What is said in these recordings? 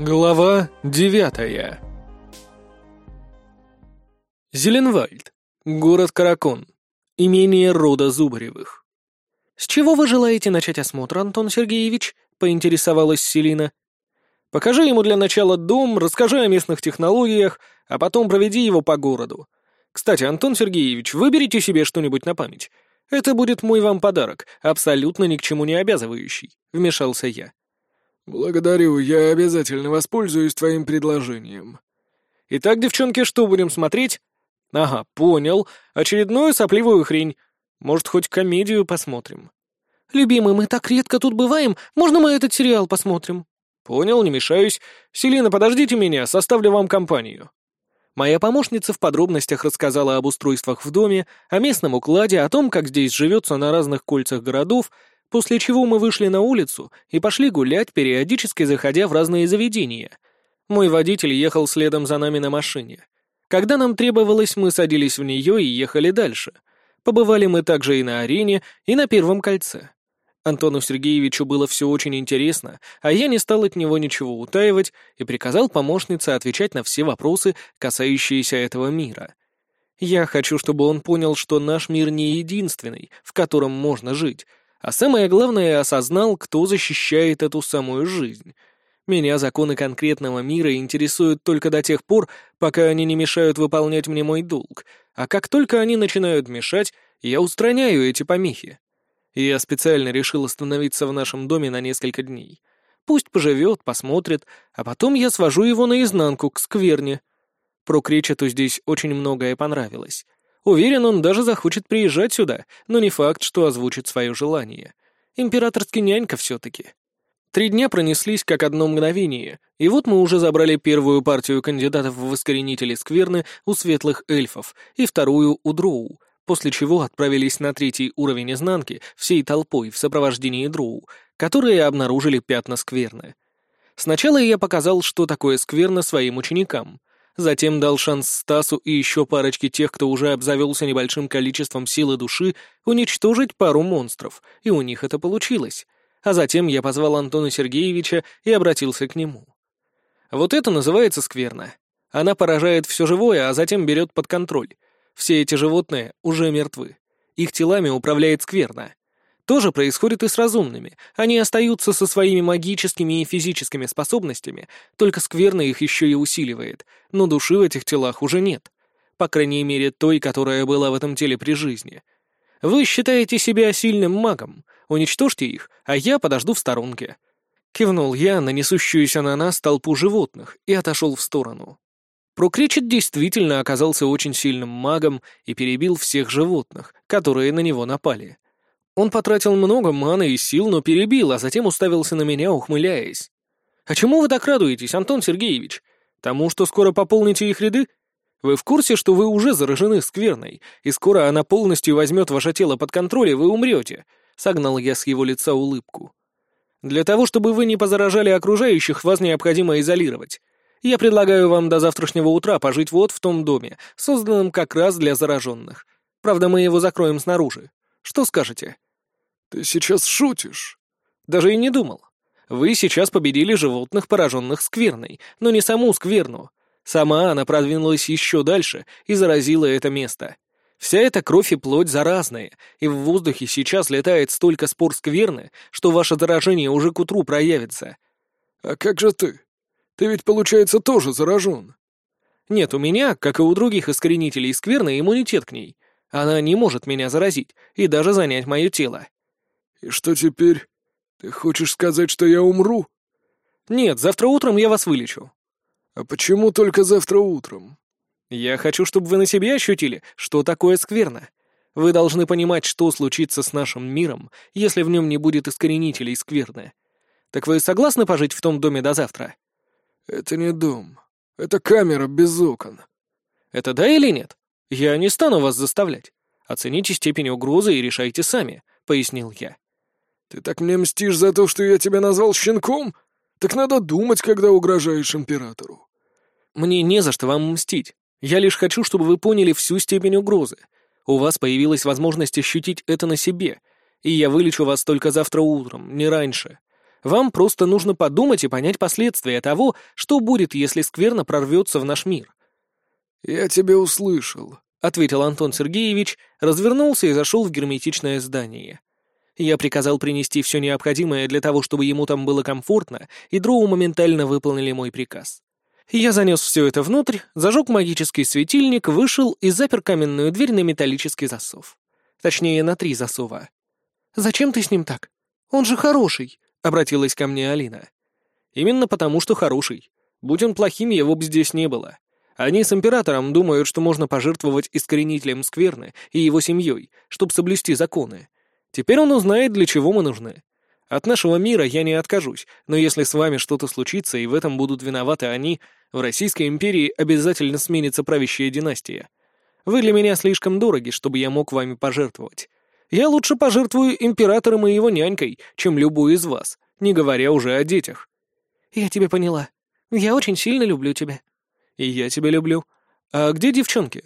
Глава девятая Зеленвальд. Город Каракон. Имение рода Зубаревых. «С чего вы желаете начать осмотр, Антон Сергеевич?» — поинтересовалась Селина. «Покажи ему для начала дом, расскажи о местных технологиях, а потом проведи его по городу. Кстати, Антон Сергеевич, выберите себе что-нибудь на память. Это будет мой вам подарок, абсолютно ни к чему не обязывающий», — вмешался я. «Благодарю, я обязательно воспользуюсь твоим предложением». «Итак, девчонки, что будем смотреть?» «Ага, понял. Очередную сопливую хрень. Может, хоть комедию посмотрим?» «Любимый, мы так редко тут бываем. Можно мы этот сериал посмотрим?» «Понял, не мешаюсь. Селина, подождите меня, составлю вам компанию». Моя помощница в подробностях рассказала об устройствах в доме, о местном укладе, о том, как здесь живется на разных кольцах городов, после чего мы вышли на улицу и пошли гулять, периодически заходя в разные заведения. Мой водитель ехал следом за нами на машине. Когда нам требовалось, мы садились в нее и ехали дальше. Побывали мы также и на арене, и на Первом кольце. Антону Сергеевичу было все очень интересно, а я не стал от него ничего утаивать и приказал помощнице отвечать на все вопросы, касающиеся этого мира. Я хочу, чтобы он понял, что наш мир не единственный, в котором можно жить, а самое главное, осознал, кто защищает эту самую жизнь. Меня законы конкретного мира интересуют только до тех пор, пока они не мешают выполнять мне мой долг, а как только они начинают мешать, я устраняю эти помехи. Я специально решил остановиться в нашем доме на несколько дней. Пусть поживет, посмотрит, а потом я свожу его наизнанку, к скверне. Про Кречету здесь очень многое понравилось. Уверен, он даже захочет приезжать сюда, но не факт, что озвучит свое желание. Императорский нянька все-таки. Три дня пронеслись как одно мгновение, и вот мы уже забрали первую партию кандидатов в искоренители скверны у светлых эльфов и вторую у дроу, после чего отправились на третий уровень изнанки всей толпой в сопровождении дроу, которые обнаружили пятна скверны. Сначала я показал, что такое скверно своим ученикам, затем дал шанс Стасу и еще парочке тех, кто уже обзавелся небольшим количеством силы души, уничтожить пару монстров, и у них это получилось. А затем я позвал Антона Сергеевича и обратился к нему. Вот это называется скверно. Она поражает все живое, а затем берет под контроль. Все эти животные уже мертвы. Их телами управляет скверно. То же происходит и с разумными. Они остаются со своими магическими и физическими способностями, только скверно их еще и усиливает, но души в этих телах уже нет. По крайней мере, той, которая была в этом теле при жизни. Вы считаете себя сильным магом, уничтожьте их, а я подожду в сторонке. Кивнул я на несущуюся на нас толпу животных и отошел в сторону. Прокричет действительно оказался очень сильным магом и перебил всех животных, которые на него напали. Он потратил много маны и сил, но перебил, а затем уставился на меня, ухмыляясь. «А чему вы так радуетесь, Антон Сергеевич? Тому, что скоро пополните их ряды? Вы в курсе, что вы уже заражены скверной, и скоро она полностью возьмет ваше тело под контроль, и вы умрете?» Согнал я с его лица улыбку. «Для того, чтобы вы не позаражали окружающих, вас необходимо изолировать. Я предлагаю вам до завтрашнего утра пожить вот в том доме, созданном как раз для зараженных. Правда, мы его закроем снаружи. Что скажете?» «Ты сейчас шутишь?» «Даже и не думал. Вы сейчас победили животных, пораженных скверной, но не саму скверну. Сама она продвинулась еще дальше и заразила это место. Вся эта кровь и плоть заразные, и в воздухе сейчас летает столько спор скверны, что ваше заражение уже к утру проявится». «А как же ты? Ты ведь, получается, тоже заражен?» «Нет, у меня, как и у других искоренителей скверны, иммунитет к ней. Она не может меня заразить и даже занять мое тело. «И что теперь? Ты хочешь сказать, что я умру?» «Нет, завтра утром я вас вылечу». «А почему только завтра утром?» «Я хочу, чтобы вы на себе ощутили, что такое скверно. Вы должны понимать, что случится с нашим миром, если в нем не будет искоренителей скверны. Так вы согласны пожить в том доме до завтра?» «Это не дом. Это камера без окон». «Это да или нет? Я не стану вас заставлять. Оцените степень угрозы и решайте сами», — пояснил я. «Ты так мне мстишь за то, что я тебя назвал щенком? Так надо думать, когда угрожаешь императору». «Мне не за что вам мстить. Я лишь хочу, чтобы вы поняли всю степень угрозы. У вас появилась возможность ощутить это на себе, и я вылечу вас только завтра утром, не раньше. Вам просто нужно подумать и понять последствия того, что будет, если скверно прорвется в наш мир. «Я тебя услышал», — ответил Антон Сергеевич, развернулся и зашел в герметичное здание. Я приказал принести все необходимое для того, чтобы ему там было комфортно, и дроу моментально выполнили мой приказ. Я занес все это внутрь, зажег магический светильник, вышел и запер каменную дверь на металлический засов. Точнее, на три засова. «Зачем ты с ним так? Он же хороший», — обратилась ко мне Алина. «Именно потому, что хороший. Будь он плохим, его бы здесь не было. Они с императором думают, что можно пожертвовать искоренителем скверны и его семьей, чтобы соблюсти законы. Теперь он узнает, для чего мы нужны. От нашего мира я не откажусь, но если с вами что-то случится, и в этом будут виноваты они, в Российской империи обязательно сменится правящая династия. Вы для меня слишком дороги, чтобы я мог вами пожертвовать. Я лучше пожертвую императором и его нянькой, чем любую из вас, не говоря уже о детях». «Я тебя поняла. Я очень сильно люблю тебя». «И я тебя люблю. А где девчонки?»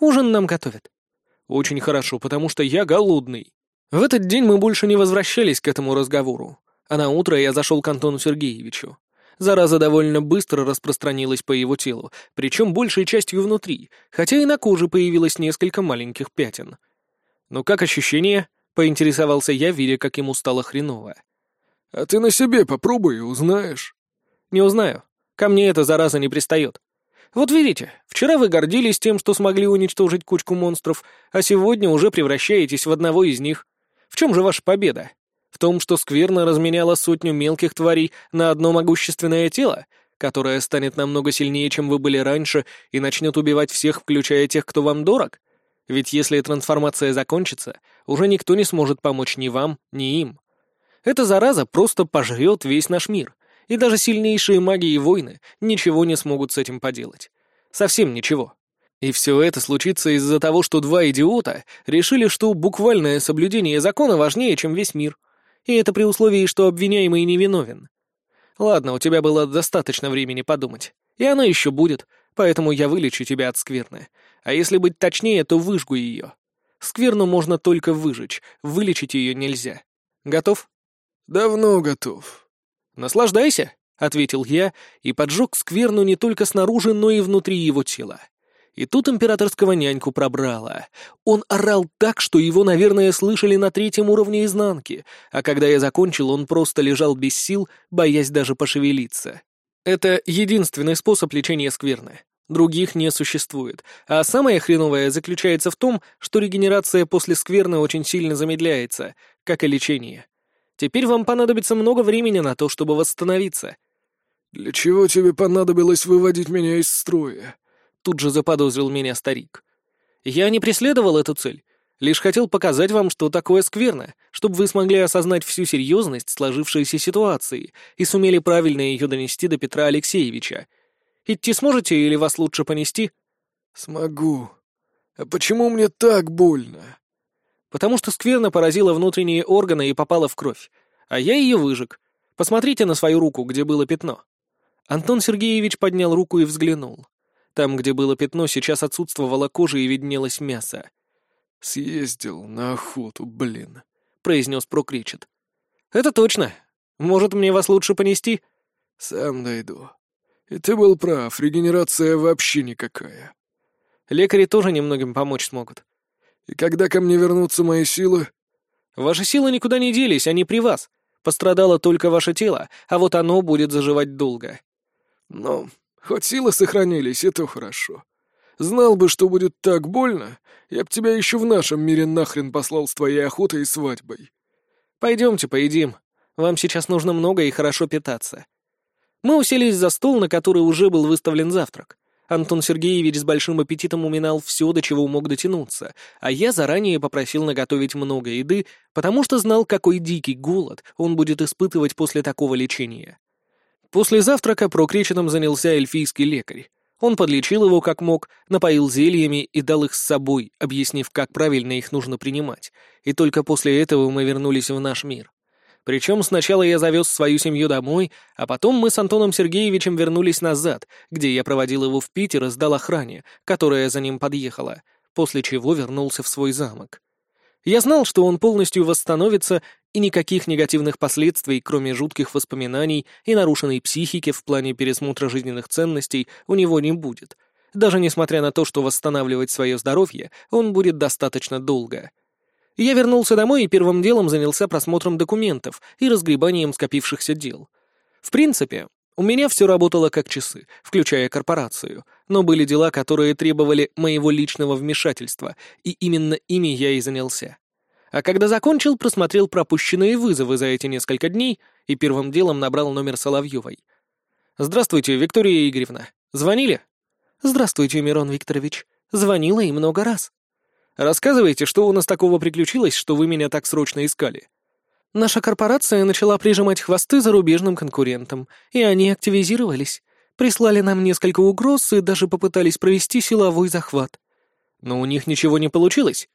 «Ужин нам готовят». «Очень хорошо, потому что я голодный». В этот день мы больше не возвращались к этому разговору, а на утро я зашел к Антону Сергеевичу. Зараза довольно быстро распространилась по его телу, причем большей частью внутри, хотя и на коже появилось несколько маленьких пятен. «Ну как ощущение?» — поинтересовался я, видя, как ему стало хреново. «А ты на себе попробуй и узнаешь». «Не узнаю. Ко мне эта зараза не пристает. Вот видите, вчера вы гордились тем, что смогли уничтожить кучку монстров, а сегодня уже превращаетесь в одного из них. В чем же ваша победа? В том, что скверно разменяла сотню мелких тварей на одно могущественное тело, которое станет намного сильнее, чем вы были раньше, и начнет убивать всех, включая тех, кто вам дорог? Ведь если трансформация закончится, уже никто не сможет помочь ни вам, ни им. Эта зараза просто пожрет весь наш мир, и даже сильнейшие маги и воины ничего не смогут с этим поделать. Совсем ничего. И все это случится из-за того, что два идиота решили, что буквальное соблюдение закона важнее, чем весь мир. И это при условии, что обвиняемый невиновен. Ладно, у тебя было достаточно времени подумать. И оно еще будет, поэтому я вылечу тебя от скверны. А если быть точнее, то выжгу ее. Скверну можно только выжечь, вылечить ее нельзя. Готов? Давно готов. Наслаждайся, — ответил я и поджег скверну не только снаружи, но и внутри его тела. И тут императорского няньку пробрало. Он орал так, что его, наверное, слышали на третьем уровне изнанки, а когда я закончил, он просто лежал без сил, боясь даже пошевелиться. Это единственный способ лечения скверны. Других не существует. А самое хреновое заключается в том, что регенерация после скверны очень сильно замедляется, как и лечение. Теперь вам понадобится много времени на то, чтобы восстановиться. «Для чего тебе понадобилось выводить меня из строя?» Тут же заподозрил меня старик. Я не преследовал эту цель. Лишь хотел показать вам, что такое скверно, чтобы вы смогли осознать всю серьезность сложившейся ситуации и сумели правильно ее донести до Петра Алексеевича. Идти сможете или вас лучше понести? Смогу. А почему мне так больно? Потому что скверно поразила внутренние органы и попала в кровь, а я ее выжег. Посмотрите на свою руку, где было пятно. Антон Сергеевич поднял руку и взглянул. Там, где было пятно, сейчас отсутствовала кожа и виднелось мясо. «Съездил на охоту, блин», — произнес Прокричет. «Это точно. Может, мне вас лучше понести?» «Сам дойду. И ты был прав, регенерация вообще никакая». «Лекари тоже немногим помочь смогут». «И когда ко мне вернутся мои силы?» «Ваши силы никуда не делись, они при вас. Пострадало только ваше тело, а вот оно будет заживать долго». «Ну, Хоть силы сохранились, и то хорошо. Знал бы, что будет так больно, я б тебя еще в нашем мире нахрен послал с твоей охотой и свадьбой. Пойдемте поедим. Вам сейчас нужно много и хорошо питаться. Мы уселись за стол, на который уже был выставлен завтрак. Антон Сергеевич с большим аппетитом уминал все, до чего мог дотянуться, а я заранее попросил наготовить много еды, потому что знал, какой дикий голод он будет испытывать после такого лечения. После завтрака прокреченным занялся эльфийский лекарь. Он подлечил его как мог, напоил зельями и дал их с собой, объяснив, как правильно их нужно принимать. И только после этого мы вернулись в наш мир. Причем сначала я завез свою семью домой, а потом мы с Антоном Сергеевичем вернулись назад, где я проводил его в Питер и сдал охране, которая за ним подъехала, после чего вернулся в свой замок. Я знал, что он полностью восстановится, и никаких негативных последствий, кроме жутких воспоминаний и нарушенной психики в плане пересмотра жизненных ценностей, у него не будет, даже несмотря на то, что восстанавливать свое здоровье он будет достаточно долго. Я вернулся домой и первым делом занялся просмотром документов и разгребанием скопившихся дел. В принципе, у меня все работало как часы, включая корпорацию, но были дела, которые требовали моего личного вмешательства, и именно ими я и занялся. А когда закончил, просмотрел пропущенные вызовы за эти несколько дней и первым делом набрал номер Соловьевой. «Здравствуйте, Виктория Игоревна. Звонили?» «Здравствуйте, Мирон Викторович. Звонила и много раз». «Рассказывайте, что у нас такого приключилось, что вы меня так срочно искали?» Наша корпорация начала прижимать хвосты зарубежным конкурентам, и они активизировались. Прислали нам несколько угроз и даже попытались провести силовой захват. Но у них ничего не получилось?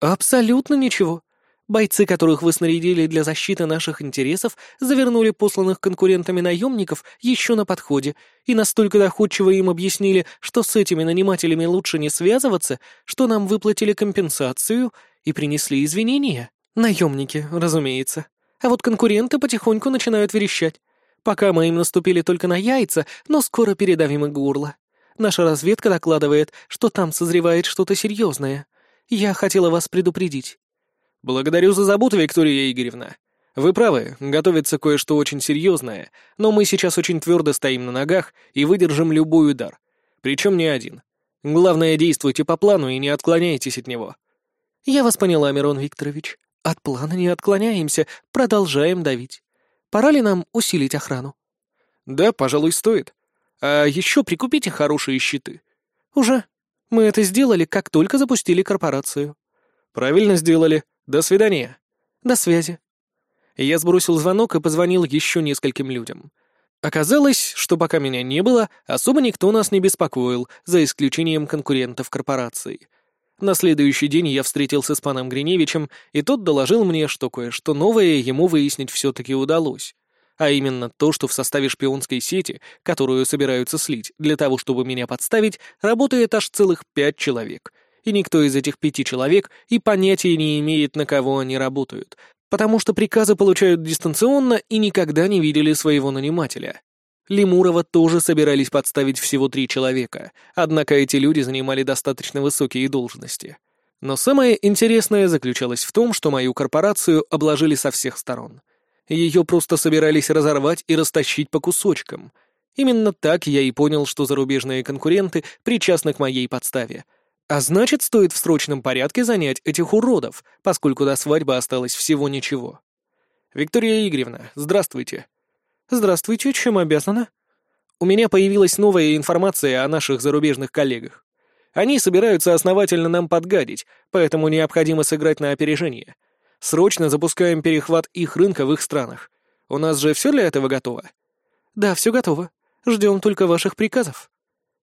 Абсолютно ничего. Бойцы, которых вы снарядили для защиты наших интересов, завернули посланных конкурентами наемников еще на подходе и настолько доходчиво им объяснили, что с этими нанимателями лучше не связываться, что нам выплатили компенсацию и принесли извинения. Наемники, разумеется. А вот конкуренты потихоньку начинают верещать. Пока мы им наступили только на яйца, но скоро передавим и горло. Наша разведка докладывает, что там созревает что-то серьезное. Я хотела вас предупредить. Благодарю за заботу, Виктория Игоревна. Вы правы, готовится кое-что очень серьезное, но мы сейчас очень твердо стоим на ногах и выдержим любой удар. Причем не один. Главное, действуйте по плану и не отклоняйтесь от него. Я вас поняла, Мирон Викторович. От плана не отклоняемся, продолжаем давить. Пора ли нам усилить охрану? Да, пожалуй, стоит. А еще прикупите хорошие щиты. Уже. Мы это сделали, как только запустили корпорацию. Правильно сделали. До свидания. До связи. Я сбросил звонок и позвонил еще нескольким людям. Оказалось, что пока меня не было, особо никто нас не беспокоил, за исключением конкурентов корпорации. На следующий день я встретился с паном Гриневичем, и тот доложил мне, что кое-что новое ему выяснить все-таки удалось. А именно то, что в составе шпионской сети, которую собираются слить для того, чтобы меня подставить, работает аж целых пять человек. И никто из этих пяти человек и понятия не имеет, на кого они работают, потому что приказы получают дистанционно и никогда не видели своего нанимателя. Лемурова тоже собирались подставить всего три человека, однако эти люди занимали достаточно высокие должности. Но самое интересное заключалось в том, что мою корпорацию обложили со всех сторон. Ее просто собирались разорвать и растащить по кусочкам. Именно так я и понял, что зарубежные конкуренты причастны к моей подставе. А значит, стоит в срочном порядке занять этих уродов, поскольку до свадьбы осталось всего ничего. «Виктория Игоревна, здравствуйте», «Здравствуйте, чем обязана?» «У меня появилась новая информация о наших зарубежных коллегах. Они собираются основательно нам подгадить, поэтому необходимо сыграть на опережение. Срочно запускаем перехват их рынка в их странах. У нас же все для этого готово?» «Да, все готово. Ждем только ваших приказов».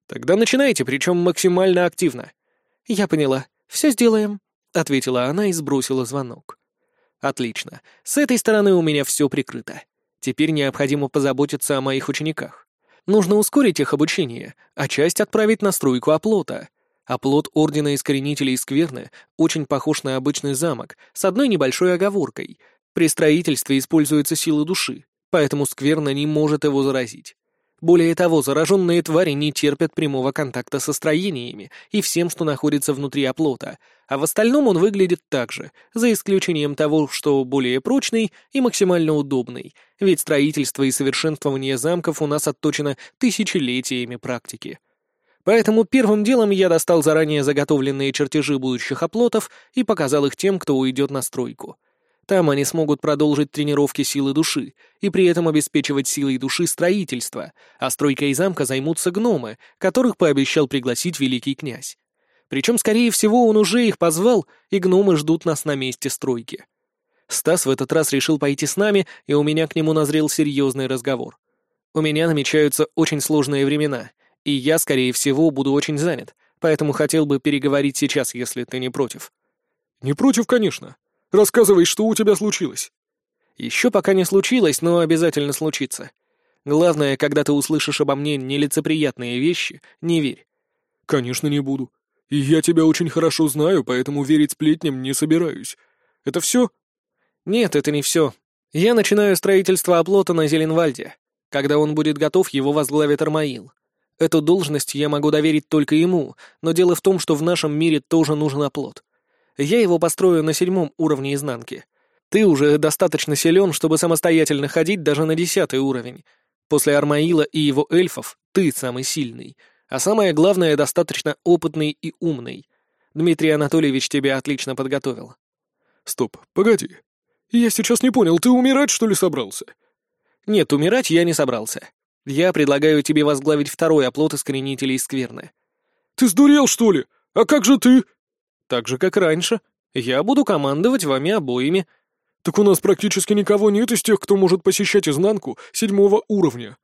«Тогда начинайте, причем максимально активно». «Я поняла. Все сделаем», — ответила она и сбросила звонок. «Отлично. С этой стороны у меня все прикрыто. Теперь необходимо позаботиться о моих учениках. Нужно ускорить их обучение, а часть отправить на стройку оплота. Оплот Ордена Искоренителей Скверны очень похож на обычный замок, с одной небольшой оговоркой. При строительстве используется сила души, поэтому Скверна не может его заразить. Более того, зараженные твари не терпят прямого контакта со строениями и всем, что находится внутри оплота, а в остальном он выглядит так же, за исключением того, что более прочный и максимально удобный, ведь строительство и совершенствование замков у нас отточено тысячелетиями практики. Поэтому первым делом я достал заранее заготовленные чертежи будущих оплотов и показал их тем, кто уйдет на стройку — там они смогут продолжить тренировки силы души и при этом обеспечивать силой души строительство, а стройкой замка займутся гномы, которых пообещал пригласить великий князь. Причем, скорее всего, он уже их позвал, и гномы ждут нас на месте стройки. Стас в этот раз решил пойти с нами, и у меня к нему назрел серьезный разговор. У меня намечаются очень сложные времена, и я, скорее всего, буду очень занят, поэтому хотел бы переговорить сейчас, если ты не против. «Не против, конечно», Рассказывай, что у тебя случилось». «Еще пока не случилось, но обязательно случится. Главное, когда ты услышишь обо мне нелицеприятные вещи, не верь». «Конечно, не буду. И я тебя очень хорошо знаю, поэтому верить сплетням не собираюсь. Это все? Нет, это не все. Я начинаю строительство оплота на Зеленвальде. Когда он будет готов, его возглавит Армаил. Эту должность я могу доверить только ему, но дело в том, что в нашем мире тоже нужен оплот. Я его построю на седьмом уровне изнанки. Ты уже достаточно силен, чтобы самостоятельно ходить даже на десятый уровень. После Армаила и его эльфов ты самый сильный, а самое главное, достаточно опытный и умный. Дмитрий Анатольевич тебя отлично подготовил. Стоп, погоди. Я сейчас не понял, ты умирать, что ли, собрался? Нет, умирать я не собрался. Я предлагаю тебе возглавить второй оплот искоренителей скверны. Ты сдурел, что ли? А как же ты? Так же, как раньше. Я буду командовать вами обоими. Так у нас практически никого нет из тех, кто может посещать изнанку седьмого уровня.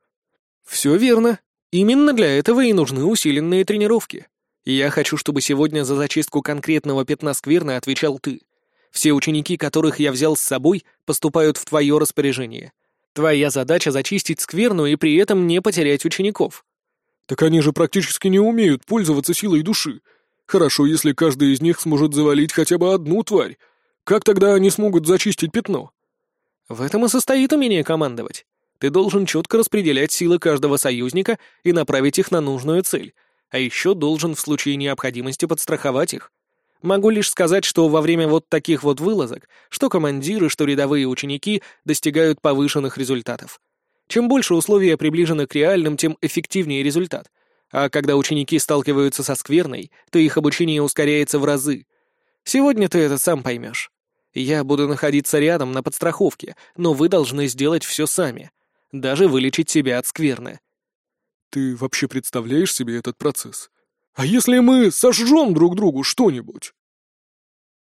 Все верно. Именно для этого и нужны усиленные тренировки. Я хочу, чтобы сегодня за зачистку конкретного пятна скверны отвечал ты. Все ученики, которых я взял с собой, поступают в твое распоряжение. Твоя задача — зачистить скверну и при этом не потерять учеников. Так они же практически не умеют пользоваться силой души. Хорошо, если каждый из них сможет завалить хотя бы одну тварь. Как тогда они смогут зачистить пятно? В этом и состоит умение командовать. Ты должен четко распределять силы каждого союзника и направить их на нужную цель, а еще должен в случае необходимости подстраховать их. Могу лишь сказать, что во время вот таких вот вылазок, что командиры, что рядовые ученики достигают повышенных результатов. Чем больше условия приближены к реальным, тем эффективнее результат. А когда ученики сталкиваются со скверной, то их обучение ускоряется в разы. Сегодня ты это сам поймешь. Я буду находиться рядом на подстраховке, но вы должны сделать все сами. Даже вылечить себя от скверны. Ты вообще представляешь себе этот процесс? А если мы сожжем друг другу что-нибудь?